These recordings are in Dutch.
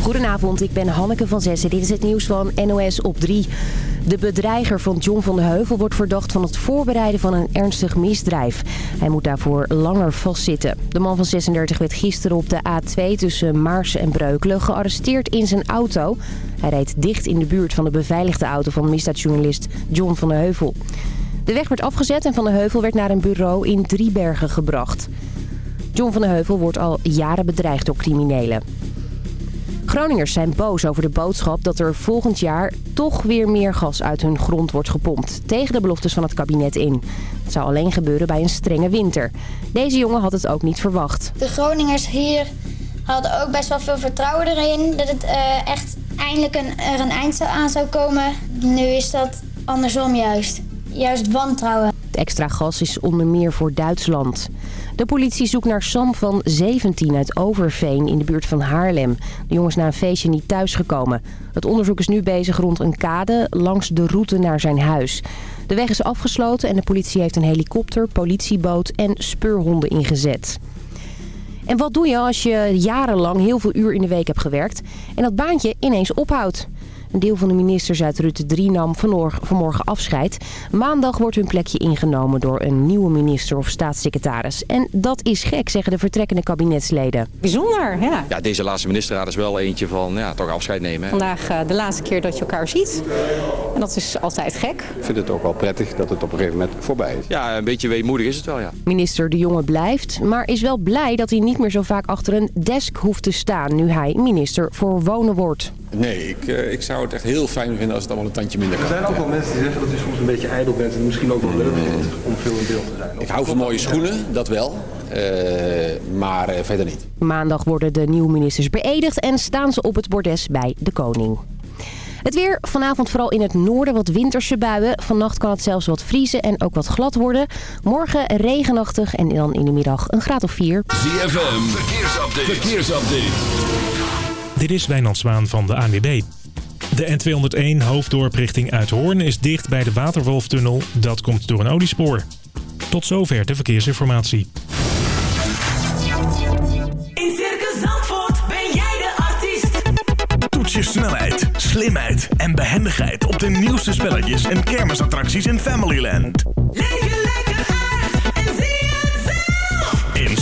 Goedenavond, ik ben Hanneke van Zessen. Dit is het nieuws van NOS op 3. De bedreiger van John van de Heuvel wordt verdacht van het voorbereiden van een ernstig misdrijf. Hij moet daarvoor langer vastzitten. De man van 36 werd gisteren op de A2 tussen Maarsen en Breukelen gearresteerd in zijn auto. Hij reed dicht in de buurt van de beveiligde auto van misdaadjournalist John van de Heuvel. De weg werd afgezet en Van de Heuvel werd naar een bureau in Driebergen gebracht. John van de Heuvel wordt al jaren bedreigd door criminelen. Groningers zijn boos over de boodschap dat er volgend jaar toch weer meer gas uit hun grond wordt gepompt. Tegen de beloftes van het kabinet in. Het zou alleen gebeuren bij een strenge winter. Deze jongen had het ook niet verwacht. De Groningers hier hadden ook best wel veel vertrouwen erin dat het uh, echt eindelijk een, er een eind aan zou komen. Nu is dat andersom juist. Juist wantrouwen. Het extra gas is onder meer voor Duitsland. De politie zoekt naar Sam van 17 uit Overveen in de buurt van Haarlem. De jongen is na een feestje niet thuisgekomen. Het onderzoek is nu bezig rond een kade langs de route naar zijn huis. De weg is afgesloten en de politie heeft een helikopter, politieboot en speurhonden ingezet. En wat doe je als je jarenlang heel veel uur in de week hebt gewerkt en dat baantje ineens ophoudt? Een deel van de ministers uit Rutte 3 nam vanmorgen afscheid. Maandag wordt hun plekje ingenomen door een nieuwe minister of staatssecretaris. En dat is gek, zeggen de vertrekkende kabinetsleden. Bijzonder, ja. Ja, deze laatste ministerraad is wel eentje van ja, toch afscheid nemen. Vandaag uh, de laatste keer dat je elkaar ziet. En dat is altijd gek. Ik vind het ook wel prettig dat het op een gegeven moment voorbij is. Ja, een beetje weemoedig is het wel, ja. Minister De Jonge blijft, maar is wel blij dat hij niet meer zo vaak achter een desk hoeft te staan... nu hij minister voor Wonen wordt. Nee, ik, uh, ik zou het echt heel fijn vinden als het allemaal een tandje minder kan. Er zijn ook wel mensen die zeggen dat u soms een beetje ijdel bent en misschien ook wel leuk vindt om veel in beeld te zijn. Ik hou van mooie schoenen, dat wel. Uh, maar uh, verder niet. Maandag worden de nieuwe ministers beëdigd en staan ze op het bordes bij de koning. Het weer, vanavond vooral in het noorden wat winterse buien. Vannacht kan het zelfs wat vriezen en ook wat glad worden. Morgen regenachtig en dan in de middag een graad of 4. ZFM, verkeersupdate. verkeersupdate. Dit is Wijnand Zwaan van de ANWB. De N201 hoofddorp richting Uithoorn is dicht bij de Waterwolftunnel. Dat komt door een oliespoor. Tot zover de verkeersinformatie. In Circus Zandvoort ben jij de artiest. Toets je snelheid, slimheid en behendigheid op de nieuwste spelletjes en kermisattracties in Familyland. Leef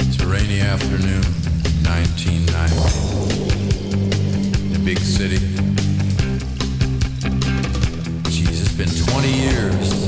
It's a rainy afternoon, 1990. A big city. Jeez, it's been 20 years.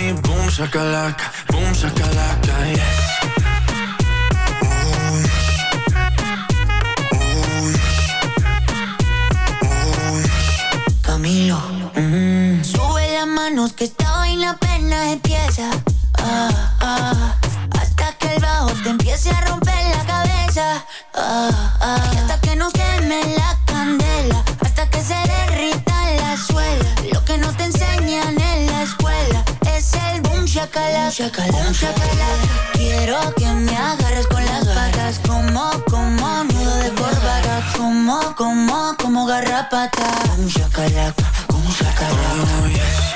shakalaka Boom shakalaka, yes Camilo. Sube las manos que esta vaina apenas empieza. Ah, ah, hasta que el bajo te empiece a romper la cabeza. Ah, Quiero que me agarres con las patas como, como nudo de corbata. Como, como, como garrapata. Boom shakalaka, boom shakalaka. Oh, yes.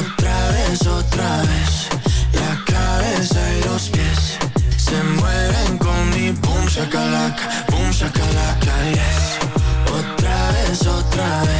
Otra vez, otra vez La cabeza y los pies Se mueven con mi boom shakalaka Boom shakalaka, yes Otra vez, otra vez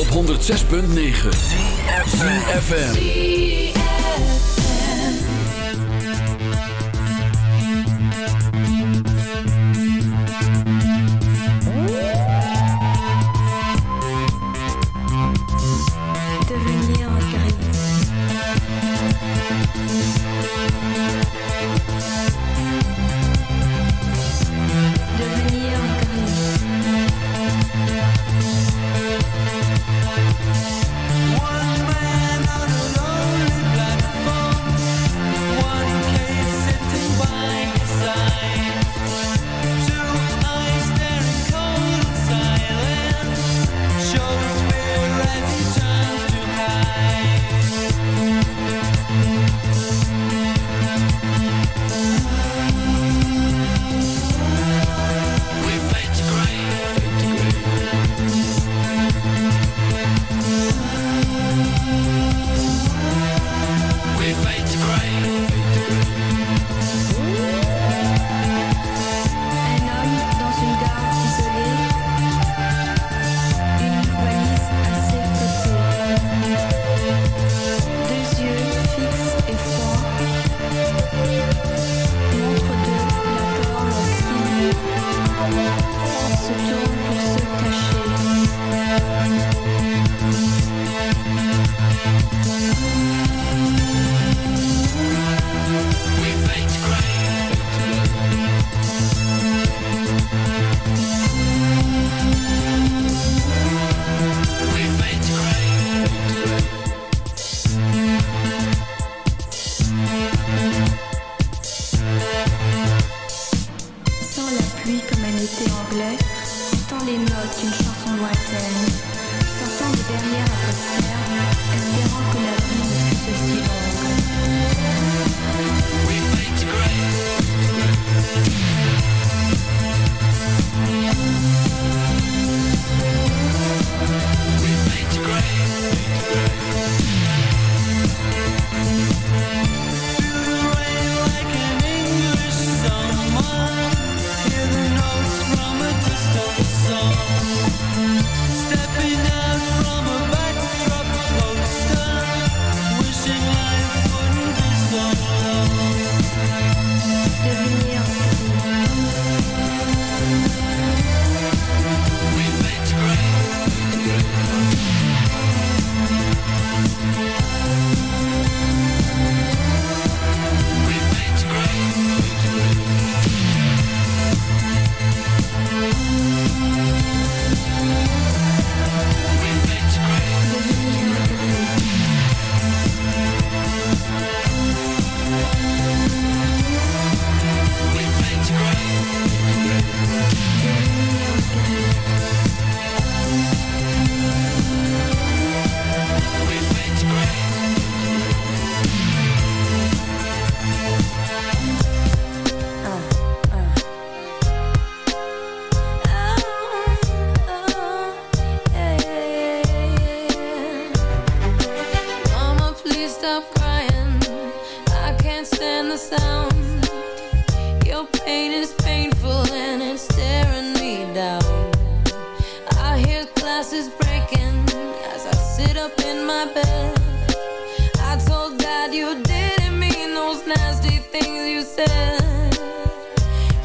op 106.9 ZFM.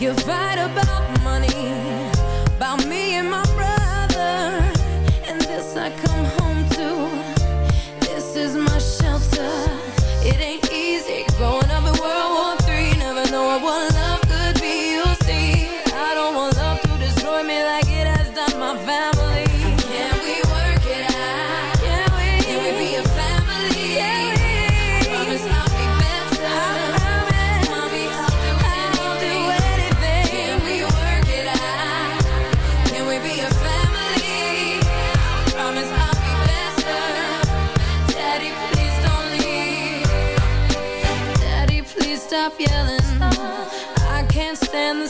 You fight about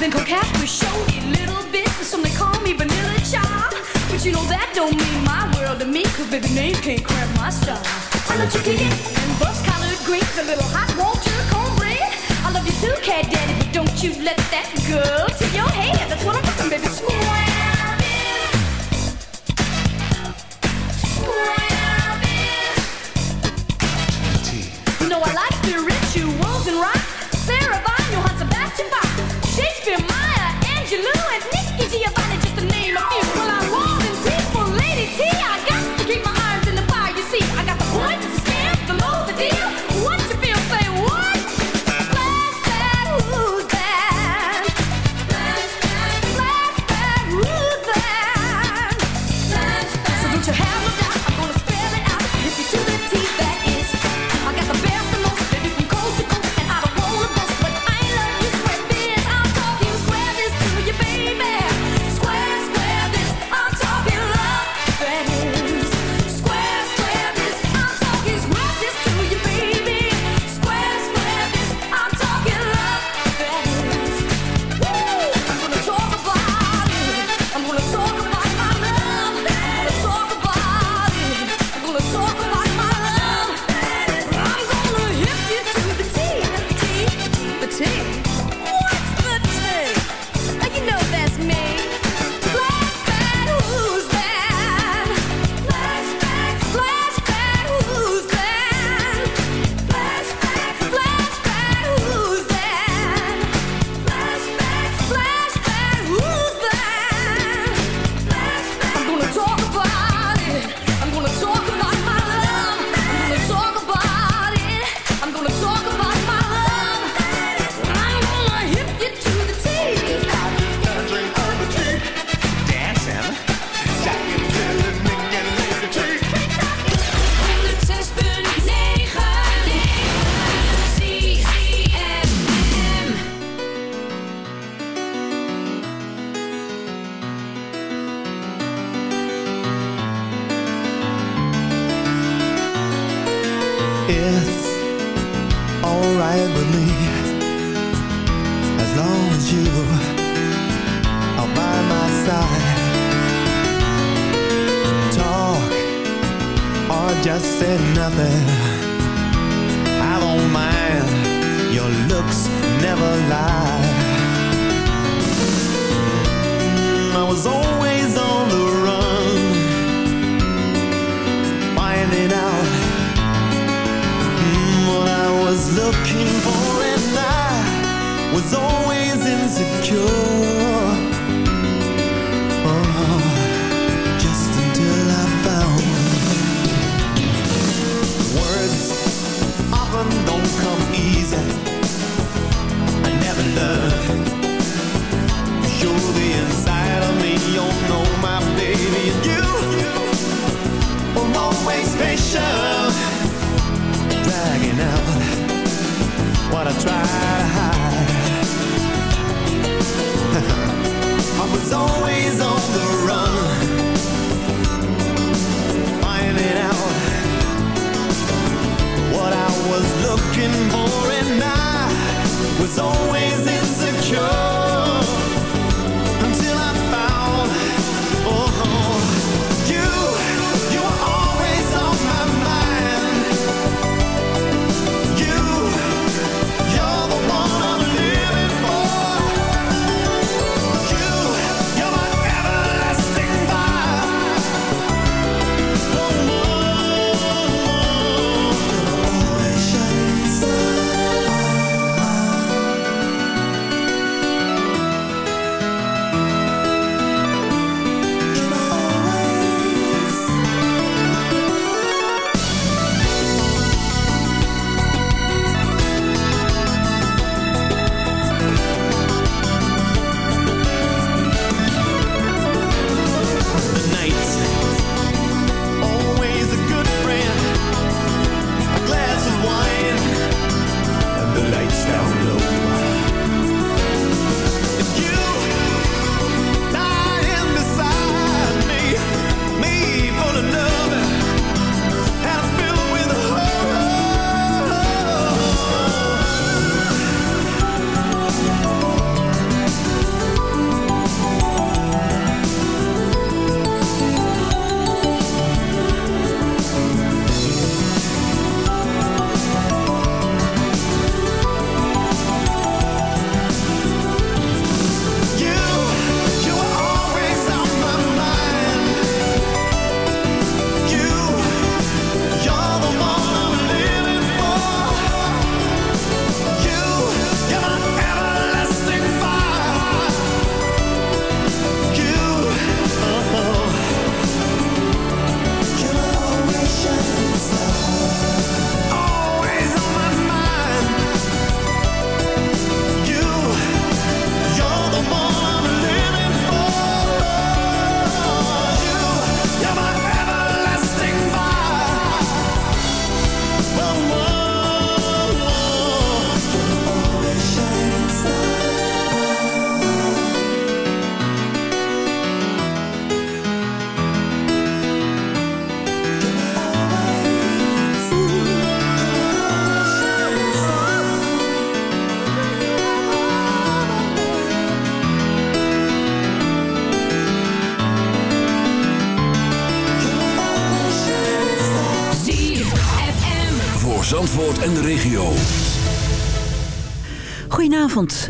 been compassed with showy little bits, and some they call me vanilla child. But you know that don't mean my world to me, cause baby names can't cramp my style. I love you chicken and bus collard greens, a little hot water cornbread. I love you too, cat daddy, but don't you let that go to your head. That's what I'm talking, baby. Square. You know I like you know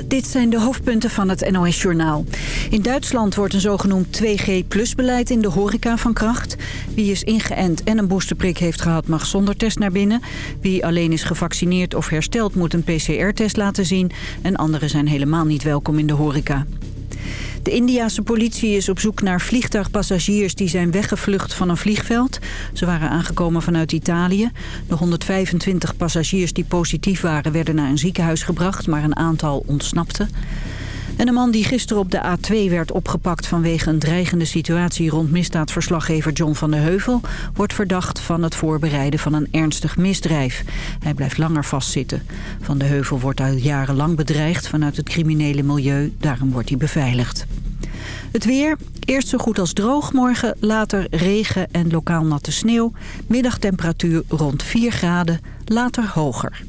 Dit zijn de hoofdpunten van het NOS-journaal. In Duitsland wordt een zogenoemd 2G-plus-beleid in de horeca van kracht. Wie is ingeënt en een boosterprik heeft gehad mag zonder test naar binnen. Wie alleen is gevaccineerd of hersteld moet een PCR-test laten zien. En anderen zijn helemaal niet welkom in de horeca. De Indiase politie is op zoek naar vliegtuigpassagiers die zijn weggevlucht van een vliegveld. Ze waren aangekomen vanuit Italië. De 125 passagiers die positief waren werden naar een ziekenhuis gebracht, maar een aantal ontsnapte. En een man die gisteren op de A2 werd opgepakt vanwege een dreigende situatie rond misdaadverslaggever John van de Heuvel, wordt verdacht van het voorbereiden van een ernstig misdrijf. Hij blijft langer vastzitten. Van de Heuvel wordt al jarenlang bedreigd vanuit het criminele milieu, daarom wordt hij beveiligd. Het weer, eerst zo goed als droog morgen, later regen en lokaal natte sneeuw. Middagtemperatuur rond 4 graden, later hoger.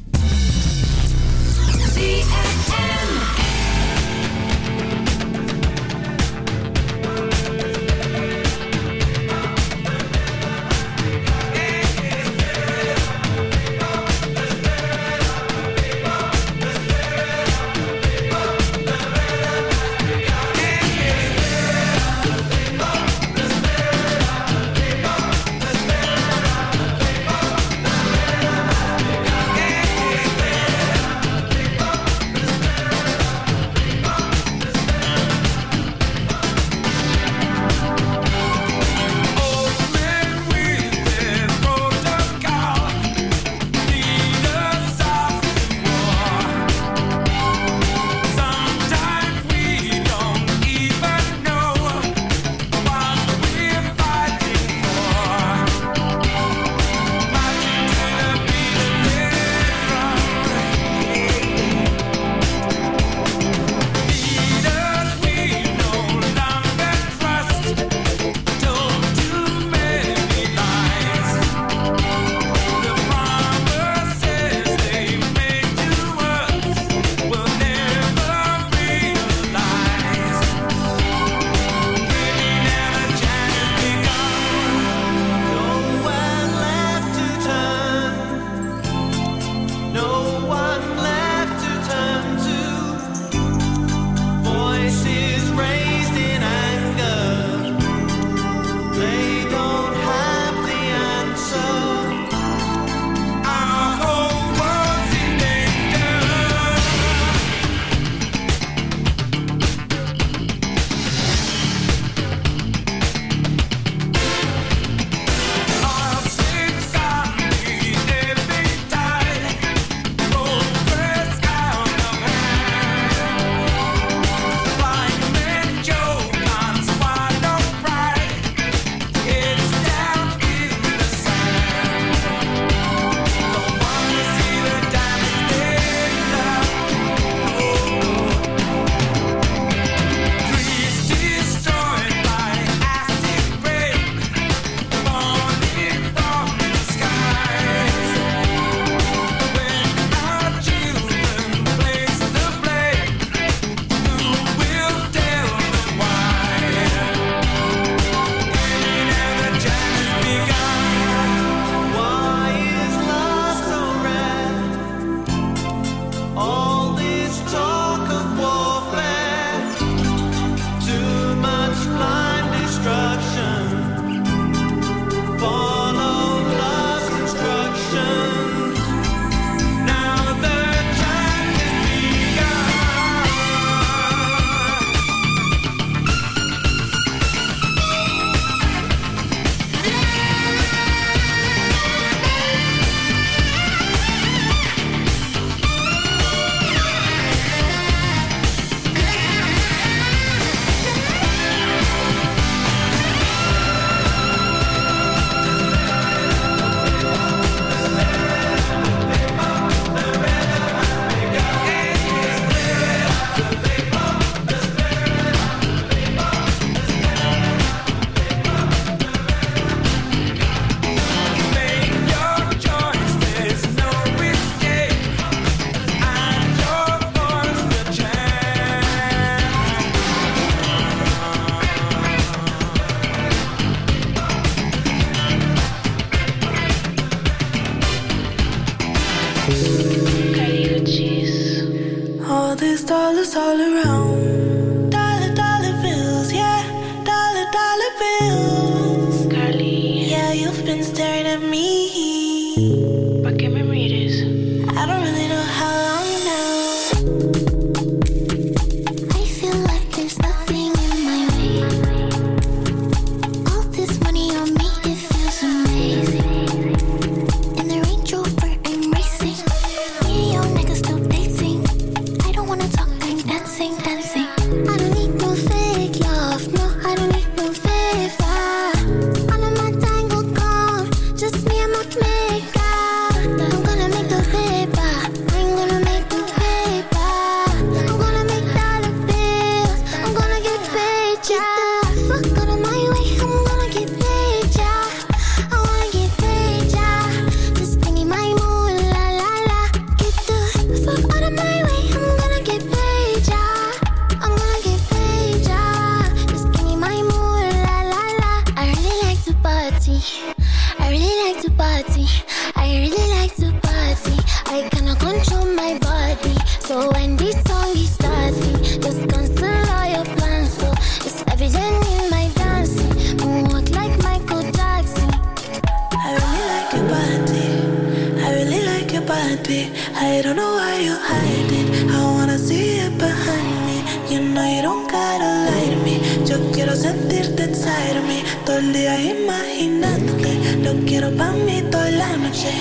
Quiero pa' mí toda la noche.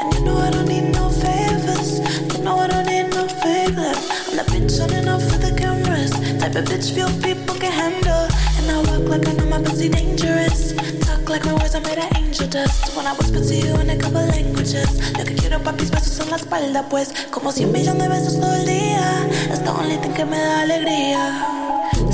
And you know I don't need no favors. You know I don't need no favor. I'm that bitch on and off for the cameras. Type of bitch few people can handle. And I walk like I know my pussy dangerous. Talk like my words are made of angel dust. When I whisper to you in a couple languages. Lo que quiero pa' mis besos en la espalda, pues. Como cien millones de besos todo el día. It's the only thing que me da alegría.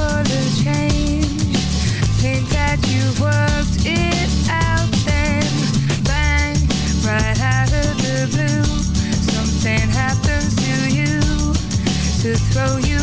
for change. Think that you worked it out then. Bang, right out of the blue. Something happens to you to throw you.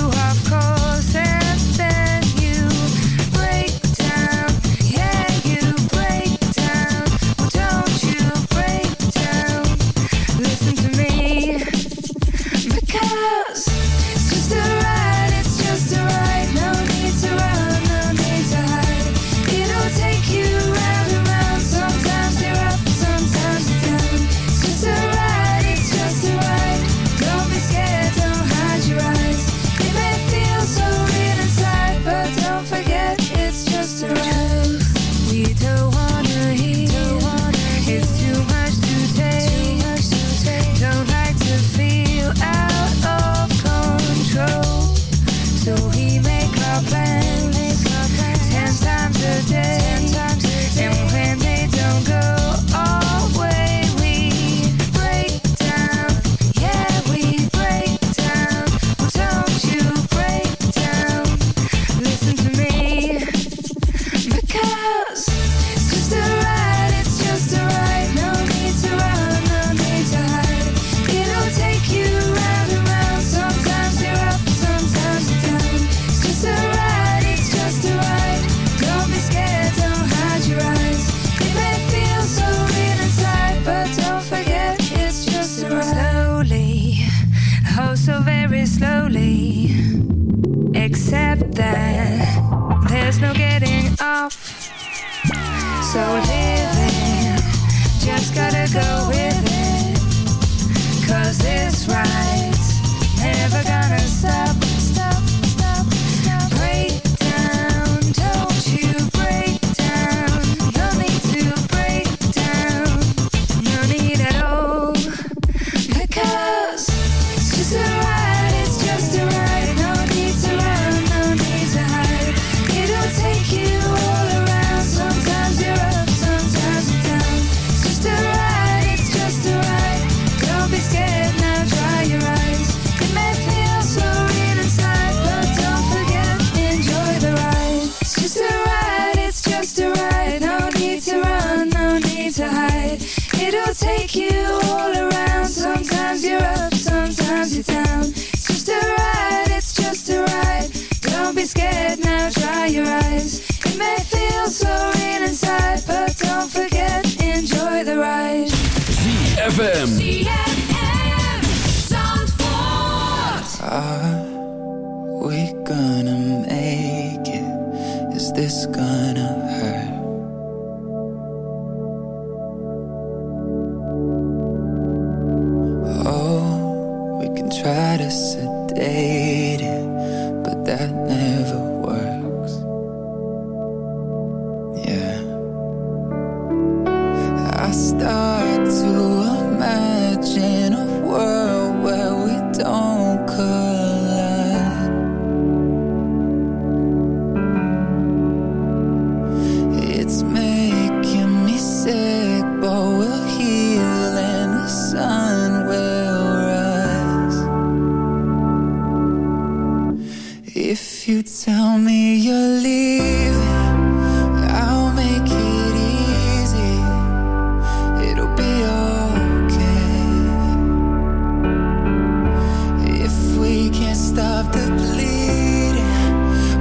gotta go. so real inside, but don't forget, enjoy the ride. ZFM. ZFM. Zandvoort. Uh. If you tell me you're leaving I'll make it easy. It'll be okay. If we can't stop the bleeding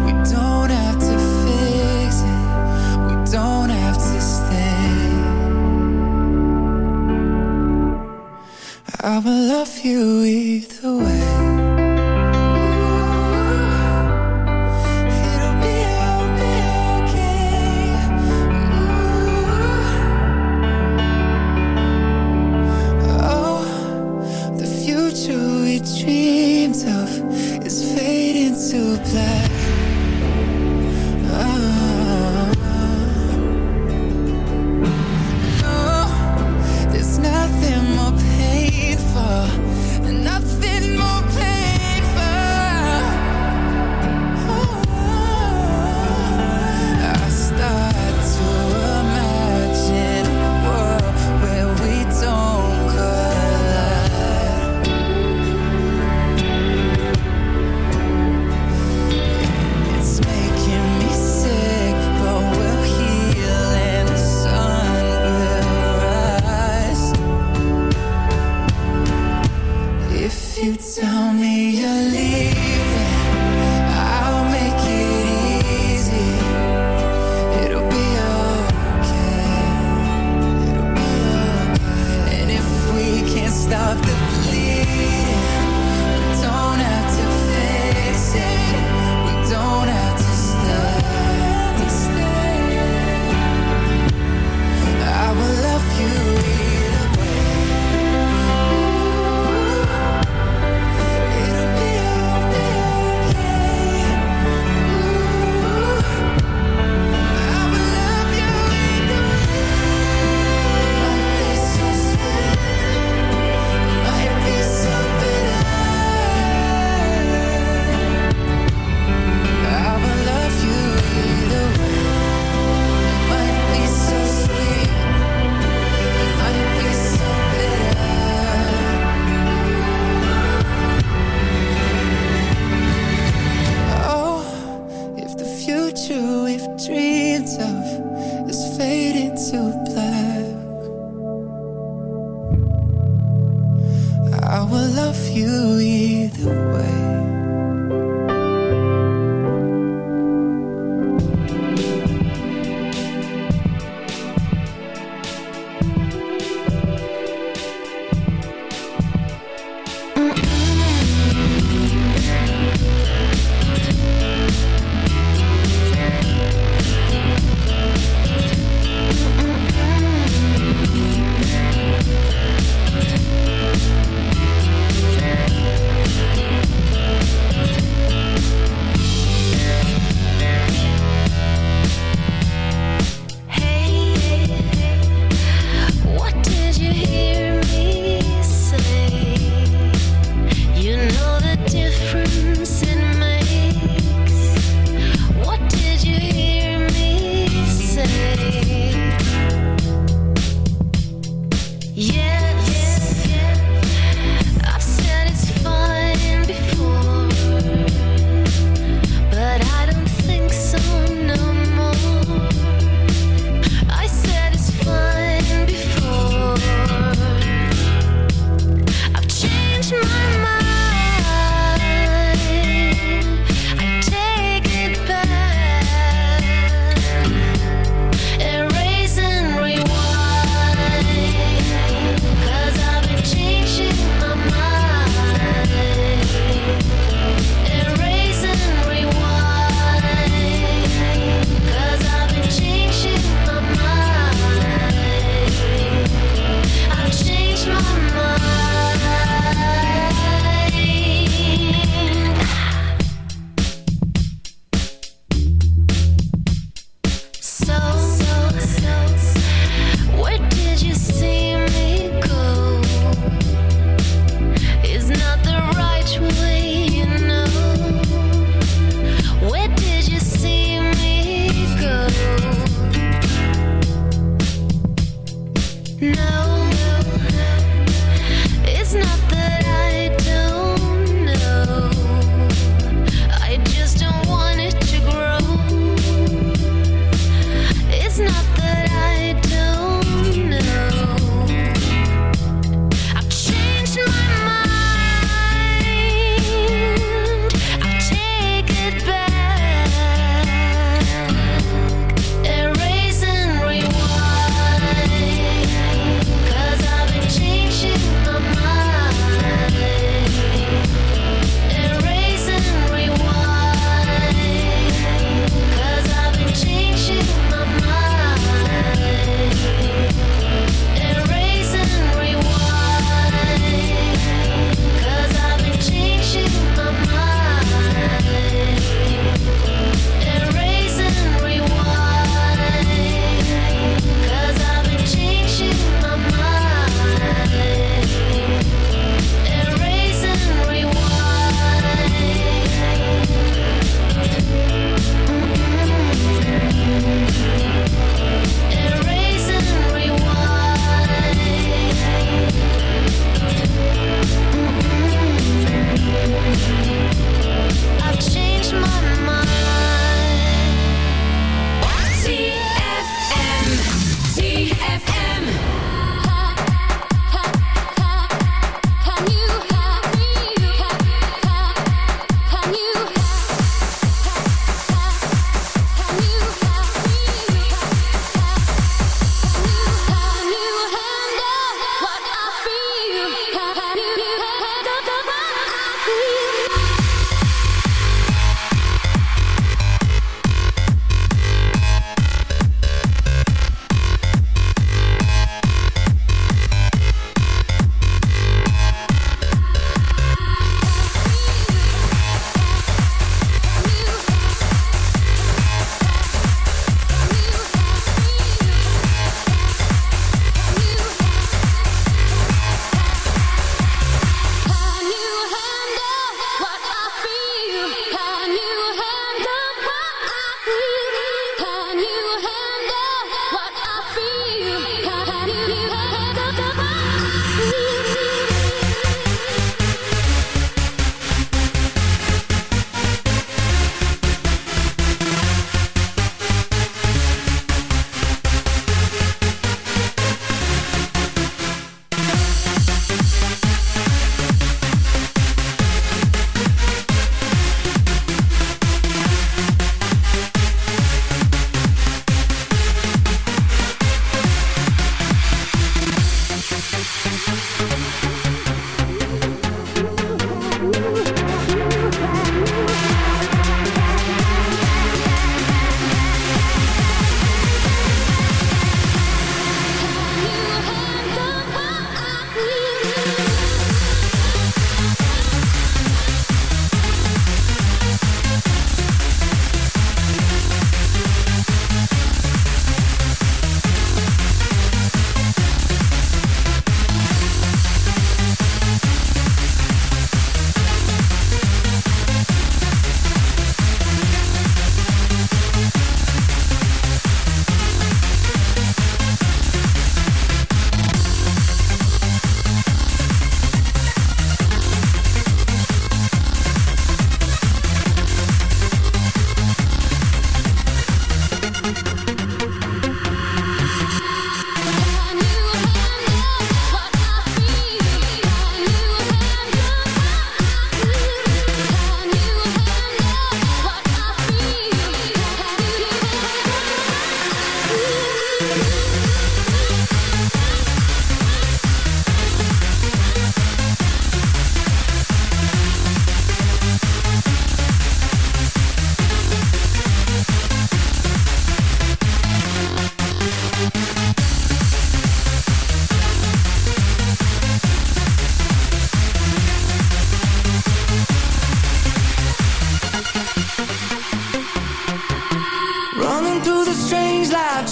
We don't have to fix it. We don't have to stay. I will love you either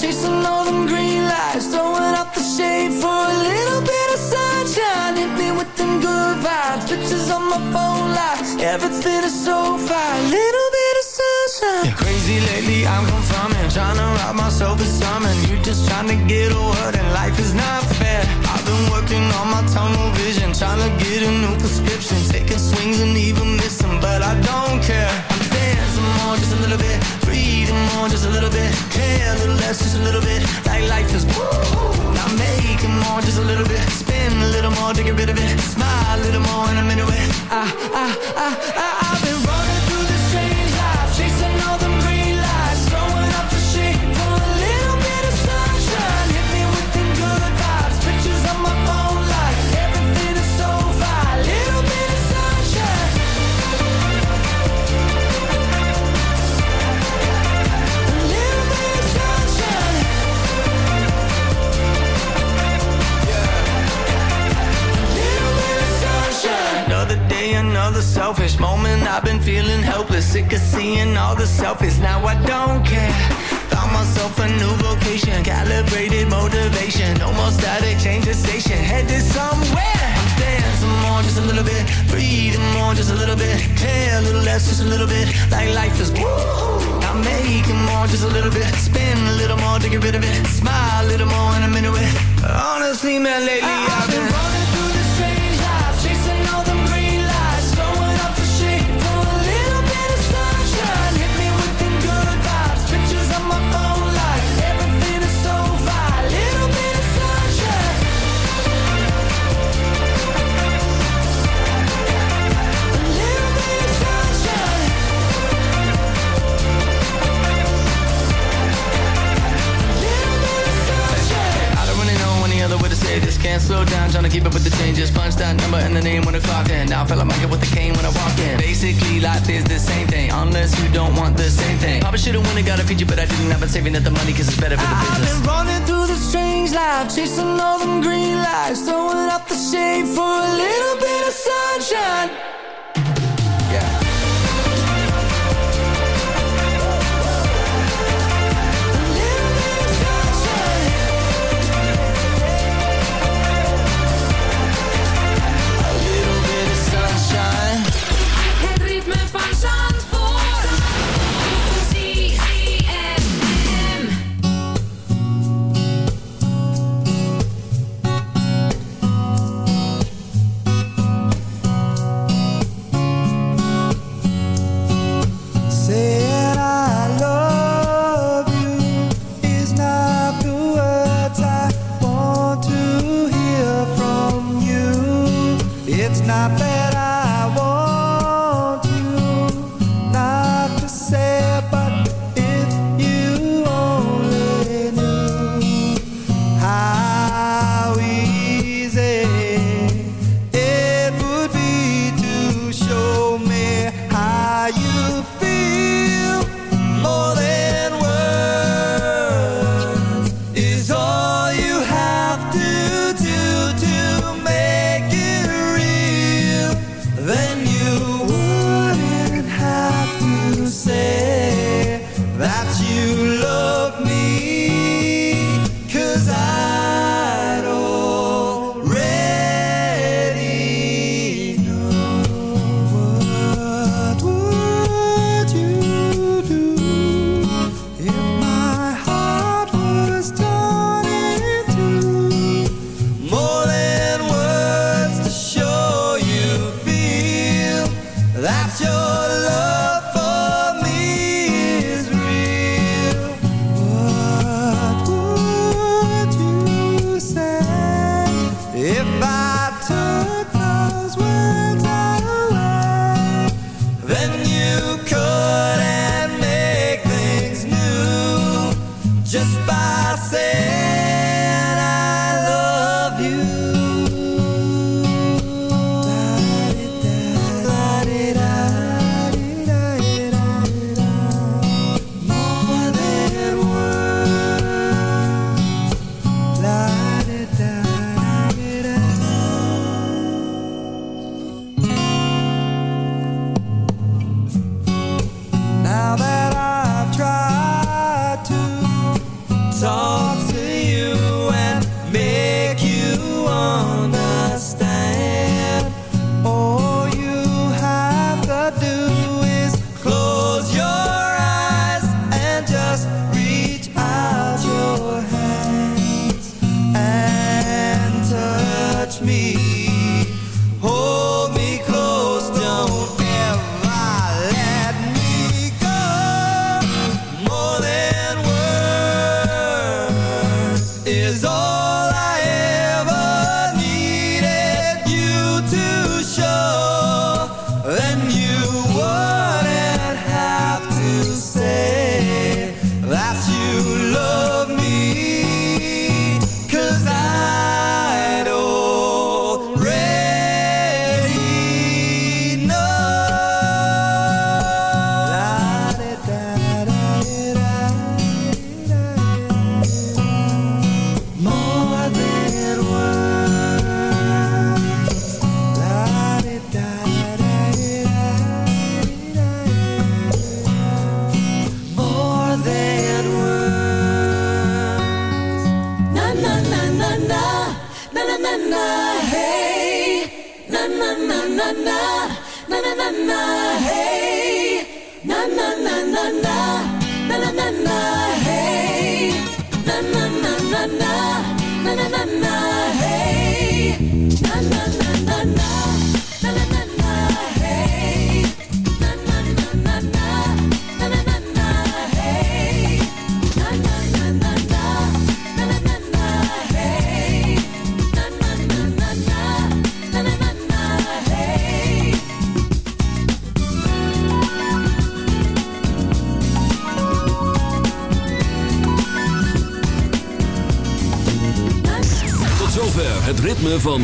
Chasing all them green lights Throwing up the shade for a little bit of sunshine. Hit me with them good vibes Pictures on my phone life Everything is so fine Little bit of sunshine. Yeah. Crazy lately I'm confirming Trying to rob myself of something. You just trying to get a word And life is not fair. I've been working on my tunnel vision Trying to get a new prescription. Taking swings and even missing But I don't care more, just a little bit. Breathing more, just a little bit. Care a little less, just a little bit. Like life is woo. Now make more, just a little bit. Spend a little more take a rid of it. Smile a little more in a minute. I, I, I, I, I've been running. selfish moment. I've been feeling helpless, sick of seeing all the selfies. Now I don't care. Found myself a new vocation, calibrated motivation. No more static, change the station, headed somewhere. I'm staying some more, just a little bit. Breathing more, just a little bit. Care a little less, just a little bit. Like life is woo. I'm making more, just a little bit. Spin a little more to get rid of it. Smile a little more, and I'm into it. Honestly, man, lately I've been running.